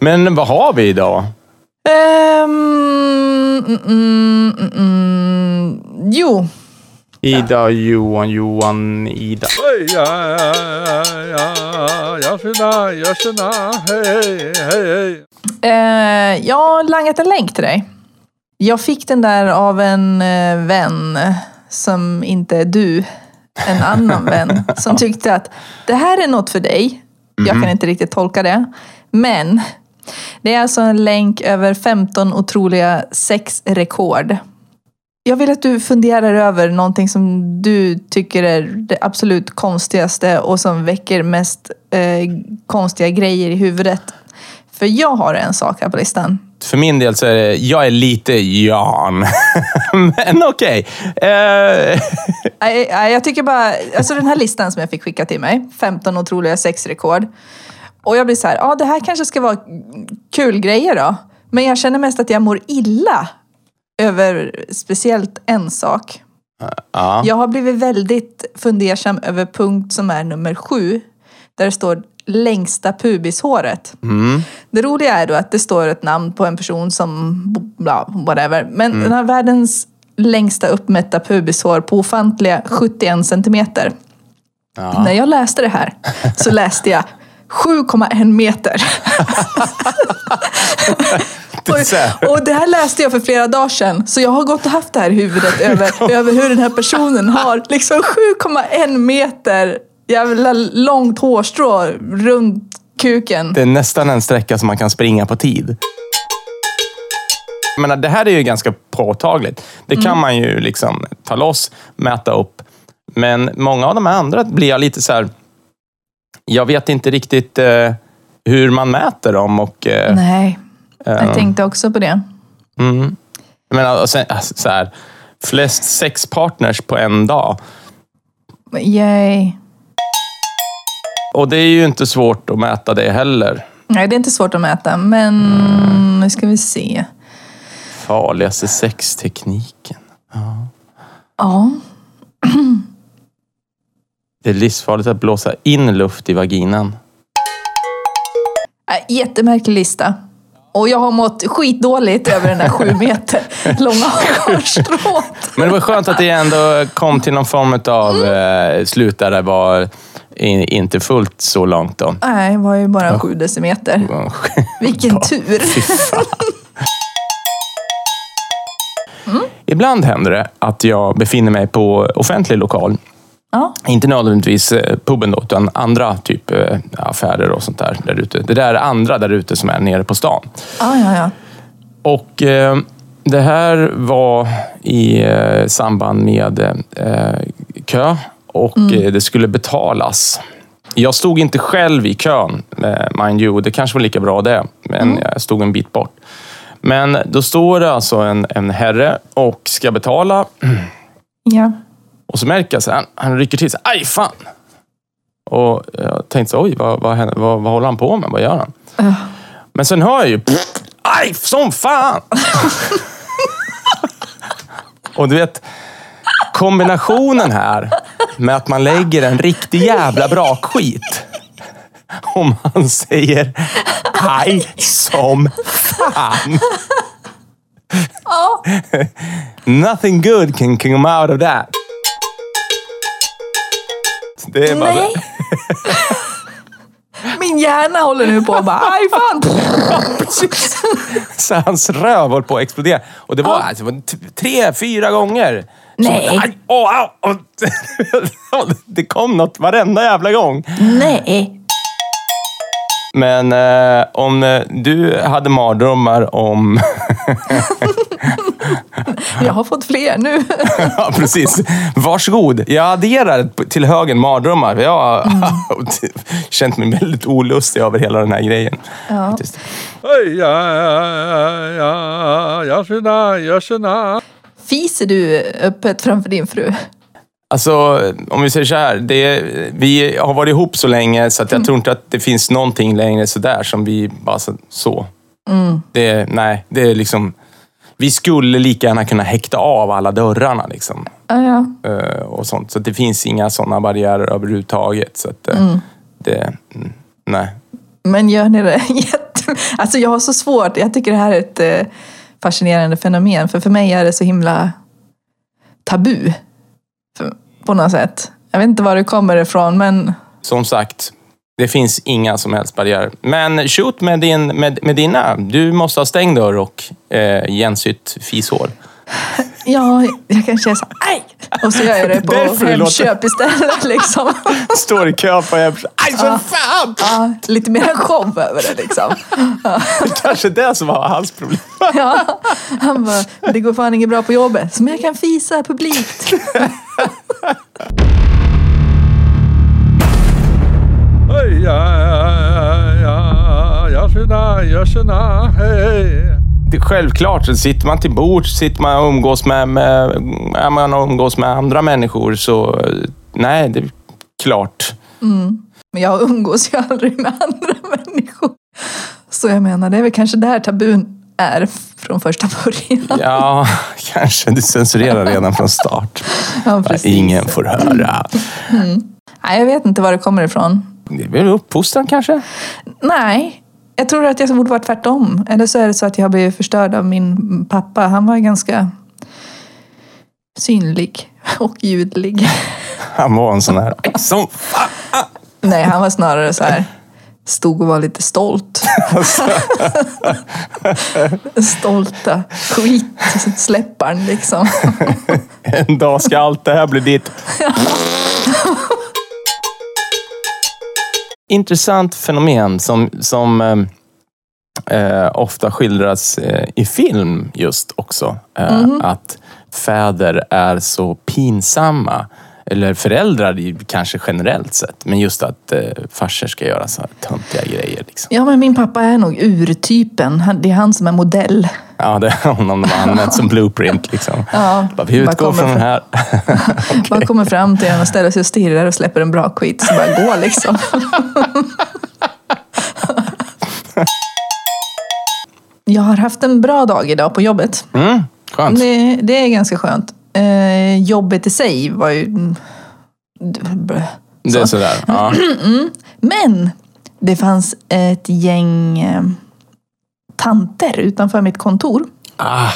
Men vad har vi idag? Ehm, mm, mm, mm. Jo, Ida, Johan, Johan, Ida. Jag har langat en länk till dig. Jag fick den där av en eh, vän som inte är du. En annan vän som tyckte att det här är något för dig. Jag kan inte riktigt tolka det. Men det är alltså en länk över 15 otroliga sexrekord. Jag vill att du funderar över någonting som du tycker är det absolut konstigaste och som väcker mest eh, konstiga grejer i huvudet. För jag har en sak här på listan. För min del så är det, jag är lite Jan. Men okej. Eh, Nej, nej, Jag tycker bara, alltså den här listan som jag fick skicka till mig, 15 otroliga sexrekord. Och jag blir så här, ja det här kanske ska vara kul grejer då. Men jag känner mest att jag mår illa över speciellt en sak. ja. Jag har blivit väldigt fundersam över punkt som är nummer sju. Där det står längsta pubishåret. Det roliga är då att det står ett namn på en person som, bla, whatever. Men den har världens längsta uppmätta pubishår på ofantliga 71 centimeter. När jag läste det här så läste jag 7,1 meter. Och, och det här läste jag för flera dagar sedan. Så jag har gått och haft det här i huvudet över, över hur den här personen har liksom 7,1 meter jävla långt hårstrå runt kuken. Det är nästan en sträcka som man kan springa på tid. Jag menar, det här är ju ganska påtagligt. Det kan man ju liksom ta loss, mäta upp. Men många av de här andra blir jag lite så här... Jag vet inte riktigt eh, hur man mäter dem. Och, eh, Nej, jag tänkte också på det. mm. och sen, alltså, så här, flest sexpartners på en dag. Yay. Och det är ju inte svårt att mäta det heller. Nej, det är inte svårt att mäta, men nu ska vi se. Farligaste sextekniken. Ja, Det är livsfarligt att blåsa in luft i vaginan. Äh, jättemärklig lista. Och jag har mått skitdåligt över den där sju meter långa hårstrået. Men det var skönt att det ändå kom till någon form av eh, slut där det var in, inte fullt så långt. Då. Nej, det var ju bara sju decimeter. Vilken tur. Fy fan. Ibland händer det att jag befinner mig på offentlig lokal. Ja. Inte nödvändigtvis eh, puben då, utan andra typ eh, affärer och sånt där, där ute. Det där är andra där ute som är nere på stan. Ja, ja, ja. Och eh, det här var i eh, samband med eh, kö och eh, det skulle betalas. Jag stod inte själv i kön, mind you. Det kanske var lika bra det, men jag stod en bit bort. Men då står det alltså en, en herre och ska betala. ja. Och så märker jag att han, han rycker till sig. Aj, fan! Och jag tänkte så, oj, vad, vad, vad, vad håller han på med? Vad gör han? Men sen hör jag ju, aj, som fan! och du vet, kombinationen här med att man lägger en riktig jävla brakskit. Om man säger aj som fan. Nothing good can come out of that. Det är bara Nej. Min hjärna håller nu på att bara, aj fan. så hans röv höll på att explodera. Och det var, Ja. alltså, det var t- tre, fyra gånger. Så- Nej. Aj, åh, au, åh. det kom något varenda jävla gång. Nej. Men eh, om eh, du hade mardrömmar om... Jag har fått fler nu. ja, precis. Varsågod. Jag adderar till högen mardrömmar. Jag har känt mig väldigt olustig över hela den här grejen. Ja. Faktiskt. Oj, ja, ja, ja, ja, tjena, ja, tjena. Fiser du öppet framför din fru? Alltså, om vi säger så här. Det, vi har varit ihop så länge så att jag tror inte att det finns någonting längre sådär som vi bara så. så. Det, nej, det är liksom... Vi skulle lika gärna kunna häkta av alla dörrarna. Liksom, Ja, ja. eh, och sånt. Så det finns inga sådana barriärer överhuvudtaget. Så att, eh, det, mm, nej. Men gör ni det? Alltså jag har så svårt, jag tycker det här är ett eh, fascinerande fenomen. För för mig är det så himla tabu. På något sätt. Jag vet inte var det kommer ifrån men Som sagt, det finns inga som helst barriärer. Men shoot med, din, med, med dina. Du måste ha stängd dörr och eh, igensytt fishål. ja, jag kanske är så aj! Och så gör jag det på Därför det låter- Hemköp istället liksom. Står i kö på Hemköp. Aj, så fan! Ja, lite mer show över det liksom. Kanske det som var hans problem. Ja, han bara, det går fan inget bra på jobbet. Så men jag kan fisa publikt. Hej, ja, hej. Självklart, så sitter man till bords, sitter man och umgås med, med, är man och umgås med andra människor så nej, det är klart. Men jag umgås ju aldrig med andra människor. Så jag menar, det är väl kanske där tabun är från första början. Ja, kanske du censurerar redan från start. Ja, precis. Ingen får höra. Nej, jag vet inte var det kommer ifrån. Det är väl uppfostran kanske? Nej, jag tror att jag borde vara tvärtom. Eller så är det så att jag har blivit förstörd av min pappa. Han var ganska synlig och ljudlig. Han var en sån här... Som! Nej, han var snarare så här. Stod och var lite stolt. Stolta skitsläpparen liksom. En dag ska allt det här bli ditt. Intressant fenomen som, som eh, eh, ofta skildras eh, i film just också. Eh, Att fäder är så pinsamma. Eller föräldrar i- kanske generellt sett. Men just att eh, farsor ska göra så här töntiga grejer. Liksom. Ja, men min pappa är nog urtypen. Det är han som är modell. Ja, det är honom de har använt som blueprint. Liksom. Ja, Bara, vi utgår från den här. Bara kommer fram till en och ställer sig och stirrar och släpper en bra quit. Så bara gå liksom. Jag har haft en bra dag idag på jobbet. Mm, skönt. Det, det är ganska skönt. Eh, jobbet i sig var ju... mm, Det är sådär. Ja. Men det fanns ett gäng eh, tanter utanför mitt kontor. Ah,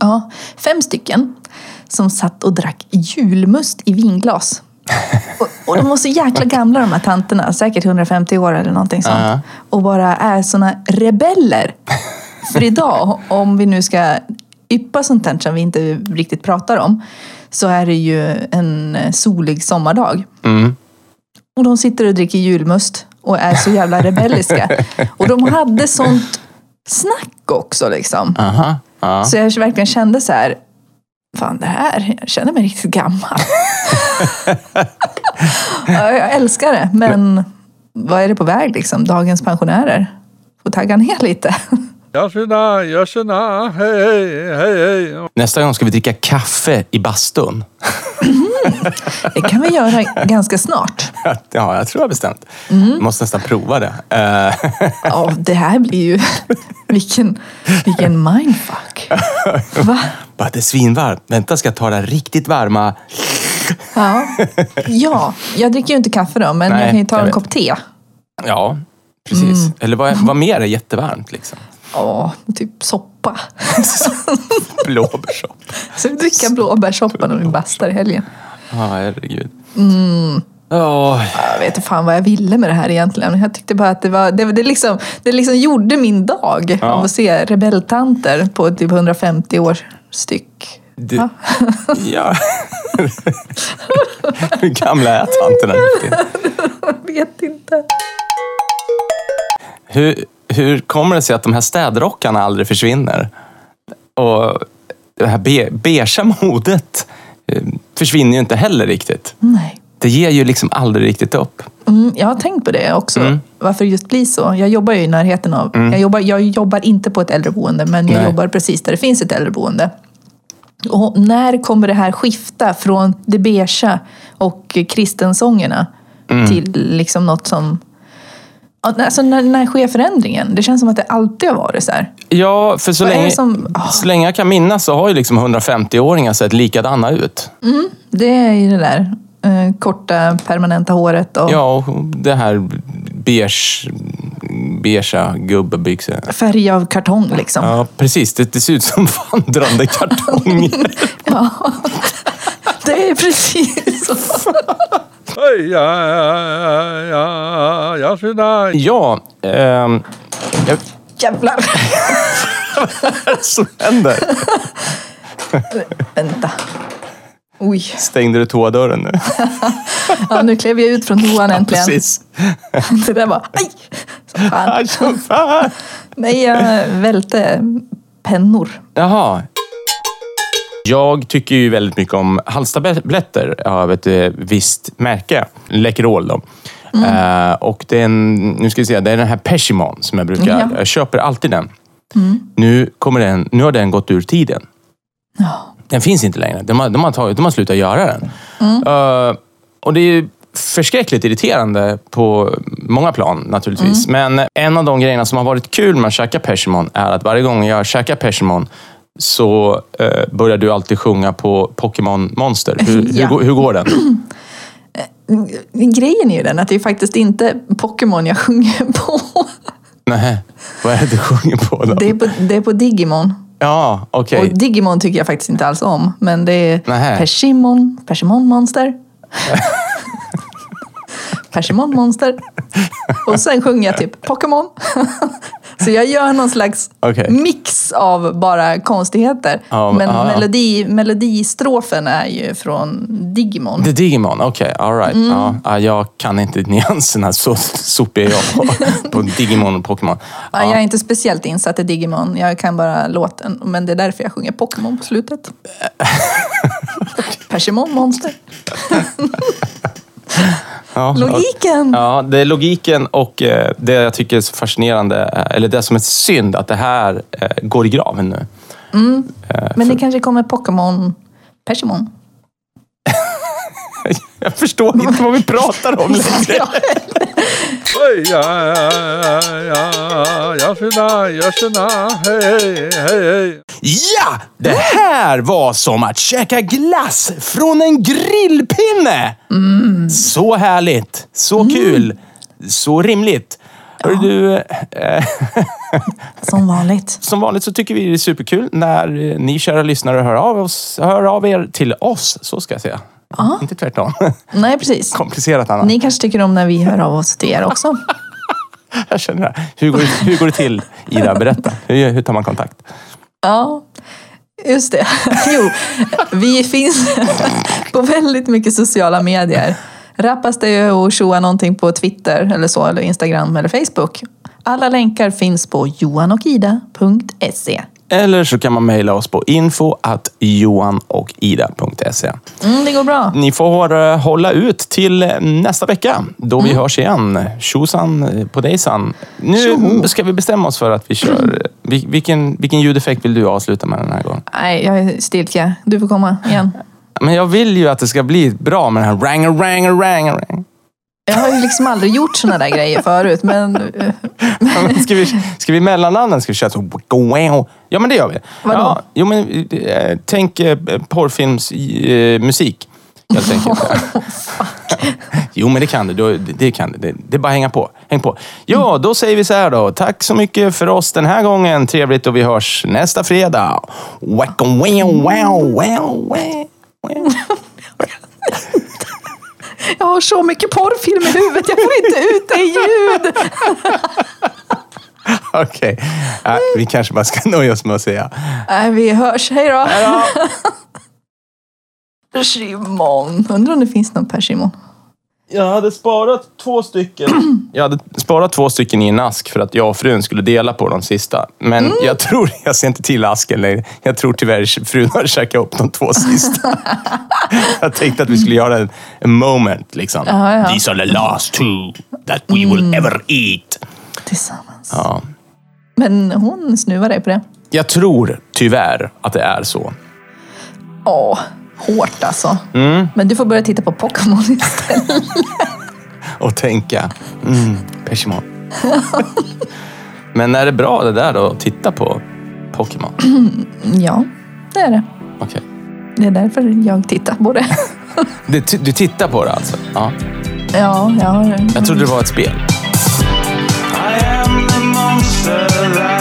Ja, fem stycken som satt och drack julmust i vinglas. Och, och de var så jäkla gamla de här tanterna, säkert 150 år eller någonting sånt. Ja. Och bara är såna rebeller. För idag, om vi nu ska yppa sånt här som vi inte riktigt pratar om, så är det ju en solig sommardag. mm. Och de sitter och dricker julmust och är så jävla rebelliska. Och de hade sånt snack också liksom. Aha. Ja. Så jag verkligen kände så här, fan det här, jag känner mig riktigt gammal. Ja, jag älskar det, men vad är det på väg liksom? Dagens pensionärer får tagga ner lite. Ja, tjena, ja, tjena, hej, hej, hej. Nästa gång ska vi dricka kaffe i bastun. Det kan vi göra ganska snart. Ja, jag tror jag bestämt. Mm. Måste nästan prova det. Eh, Ja, det här blir ju... Vilken, vilken mindfuck. Va? bara, det är svinvarmt. Vänta, ska jag ta här riktigt varma. Ja. ja, jag dricker ju inte kaffe då, men Nej, jag kan ju ta en vet. kopp te. Ja, precis. Mm. Eller vad, vad mer är jättevarmt? Liksom? Ja, typ soppa. Blåbärssoppa. Så vi dricker blåbärssoppa när vi bastar i helgen. Ja, herregud. Mm. Åh, Jag vet inte fan vad jag ville med det här egentligen. Jag tyckte bara att det var, det, det, liksom, det liksom gjorde min dag Ja. av att se rebelltanter på typ 150 år styck. du, Ja. ja. Hur gamla är tanterna riktigt? Jag vet inte. Hur, hur kommer det sig att de här städrockarna aldrig försvinner? Och det här be, beigea modet eh, försvinner ju inte heller riktigt. Nej. Det ger ju liksom aldrig riktigt upp. Mm, jag har tänkt på det också. Mm. Varför det just blir så. Jag jobbar ju i närheten av... Jag, jobbar, jag jobbar inte på ett äldreboende, men jag Nej. jobbar precis där det finns ett äldreboende. Och när kommer det här skifta från det beigea och kristensångerna Mm. till liksom något som... Alltså när, när sker förändringen? Det känns som att det alltid har varit så här. Ja, för så Vad länge, som- ah. så länge jag kan minnas så har ju liksom 150-åringar sett likadana ut. Det är ju det där eh, korta permanenta håret och... Ja, och det här beige beigea gubbebyxor. Färg av kartong liksom. Ja, precis. Det, det ser ut som vandrande kartonger. Ja. Det är precis så. Hej, ja, ja, ja, ja, tjena. ja, ehm, jag, Jävlar. vad är det som händer? Vänta. Oj. Stängde du toadörren nu? Ja, nu klev jag ut från toan äntligen. Precis. Det där var... Aj! Så fan. Aj, så fan. Nej, jag välte pennor. Jaha. Jag tycker ju väldigt mycket om halstabletter av ett eh, visst märke. Läkerol då. Eh, och det är, en, nu ska vi se, det är den här Peshimon som jag brukar... Ja. Jag köper alltid den. Nu, kommer den, nu har den gått ur tiden. Ja. Den finns inte längre. De har, de har, tagit, de har slutat göra den. Eh, och det är förskräckligt irriterande på många plan naturligtvis. Men en av de grejerna som har varit kul med att käka Peshimon är att varje gång jag käkar Peshimon så eh, börjar du alltid sjunga på Pokémon Monster. Hur, hur, Ja. går- hur går den? Grejen är ju den att det är faktiskt inte Pokémon jag sjunger på. Nej, vad är det du sjunger på då? Det är på, det är på Digimon. Ja, okej. Och Digimon tycker jag faktiskt inte alls om. Men det är Nähä. Persimon, Persimon Monster. Persimon Monster. Och sen sjunger jag typ Pokémon. Så jag gör någon slags Okej. mix av bara konstigheter. Ja, men ja. melodi, melodistrofen är ju från Digimon. Det är Digimon, okej. all right. Ja, ja, jag kan inte nyanserna, så sopig är jag på, på Digimon och Pokémon. Ja. Jag är inte speciellt insatt i Digimon. Jag kan bara låten. Men det är därför jag sjunger Pokémon på slutet. Persimon Monster. Ja, Logiken! Ja, det är logiken och eh, det jag tycker är så fascinerande, eh, eller det som är synd, att det här eh, går i graven nu. Men det kanske kommer Pokémon Persimon. Jag förstår inte vad vi pratar om längre. Ja, ja, ja, ja, ja. Ja! Det här var som att käka glass från en grillpinne! Så härligt, så kul, så rimligt. Hörru du, eh, Som vanligt. som vanligt så tycker vi det är superkul när ni kära lyssnare hör av, oss, hör av er till oss. Så ska jag säga. Inte tvärtom. Nej, precis. Komplicerat Anna. Ni kanske tycker om när vi hör av oss till er också. Jag känner det. Hur går, det- hur går det till, Ida? Berätta. Hur, hur tar man kontakt? Ja, just det. Jo, vi finns på väldigt mycket sociala medier. Rappas det och tjoa någonting på Twitter eller så, eller Instagram eller Facebook. Alla länkar finns på johanochida.se. Eller så kan man mejla oss på info johanochida.se. Mm, det går bra. Ni får eh, hålla ut till nästa vecka då vi hörs igen. Tjosan eh, på dejsan. Nu Tjoho. ska vi bestämma oss för att vi kör... eh, vil- Vilken, vilken ljudeffekt vill du avsluta med den här gången? Nej, jag är stiltje. Du får komma igen. Men jag vill ju att det ska bli bra med den här rang rang rang rang. Jag har ju liksom aldrig gjort såna där grejer förut, men eh, Ska vi, ska vi mellannamnen? Ska vi köra så... Ja, men det gör vi. Vadå? Ja, jo, men, eh, tänk eh, porrfilmsmusik. Musik, helt enkelt. jo, men det kan du. Det, det kan du. Det, det är bara att hänga på. Häng på. Ja, då säger vi så här då. Tack så mycket för oss den här gången. Trevligt och vi hörs nästa fredag. Wacka, wow, wow, wow, wow. jag har så mycket porrfilm i huvudet. Jag får inte ut det i ljud. Okej, äh, vi kanske bara ska nöja oss med att säga Nej, vi hörs. Hej då. Persimon. Undrar om det finns någon persimon. Jag hade sparat två stycken. Jag hade sparat två stycken i en ask för att jag och frun skulle dela på de sista. Men jag tror, jag ser inte till asken längre. Jag tror tyvärr frun har käkat upp de två sista. jag tänkte att vi skulle göra en, en moment liksom. Ja, ja. These are the last two that we will ever eat. Tillsammans. Ja. Men hon snuvar dig på det. Jag tror tyvärr att det är så. Åh, hårt alltså. Men du får börja titta på Pokémon istället. Och tänka, mm, Peshimon. Men är det bra det där då, att titta på Pokémon? Ja, det är det. Okej. Det är därför jag tittar på det. Du, du tittar på det alltså? Ja. Ja, ja. Jag trodde det var ett spel. I am surrender.